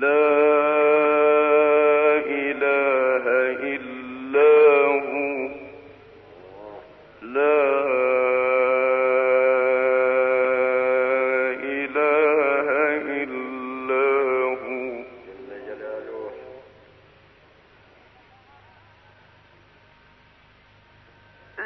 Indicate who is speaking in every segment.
Speaker 1: لا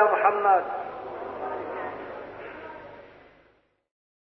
Speaker 1: على محمد.